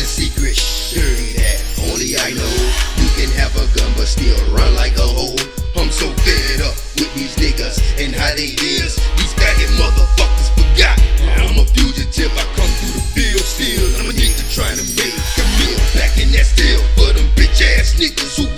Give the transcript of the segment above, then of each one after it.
a secret, dirty that only I know. You can have a gun but still run like a hoe. I'm so fed up with these niggas and how they is. These faggot motherfuckers forgot. I'm a fugitive, I come through the field still. I'm a nigga trying to make a meal back in that still for them bitch ass niggas who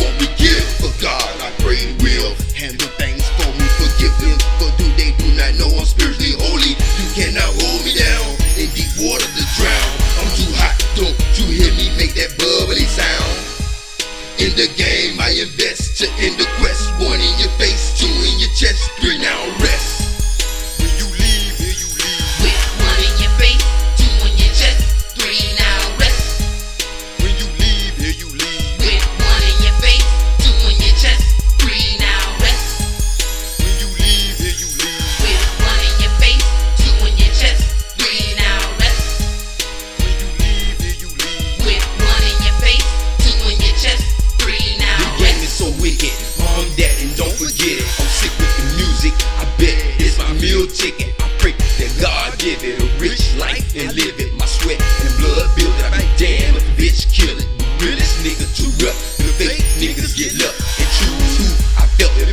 this life and live it. My sweat and blood build it. I be damn if a bitch kill it. The realest nigga too rough, The fake niggas get love and choose who I felt it.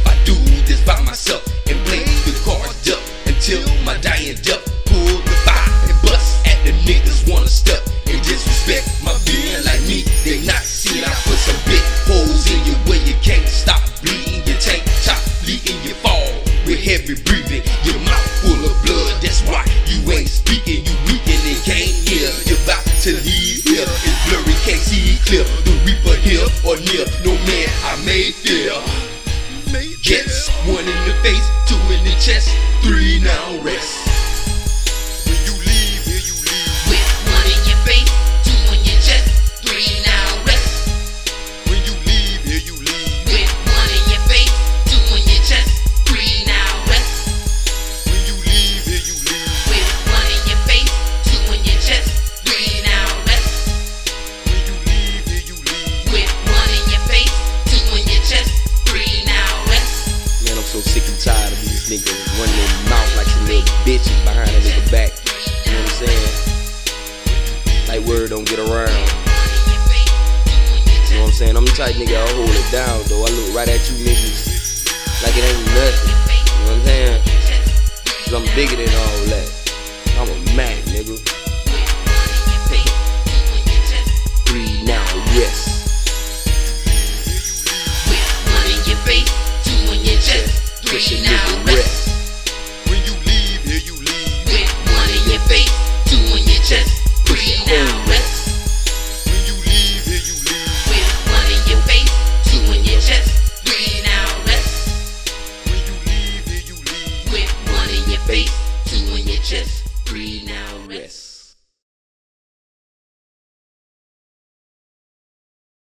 or near no man I may fear. Gets one in the face, two in the chest, mouth like some little bitches behind a nigga back. You know what I'm saying? Like word don't get around. You know what I'm saying? I'm the type nigga I'll hold it down though. I look right at you niggas like it ain't nothing. You know what I'm saying? Cause I'm bigger than all that. I'm a man, nigga. Breathe now, yes. now. Just breathe now, rest.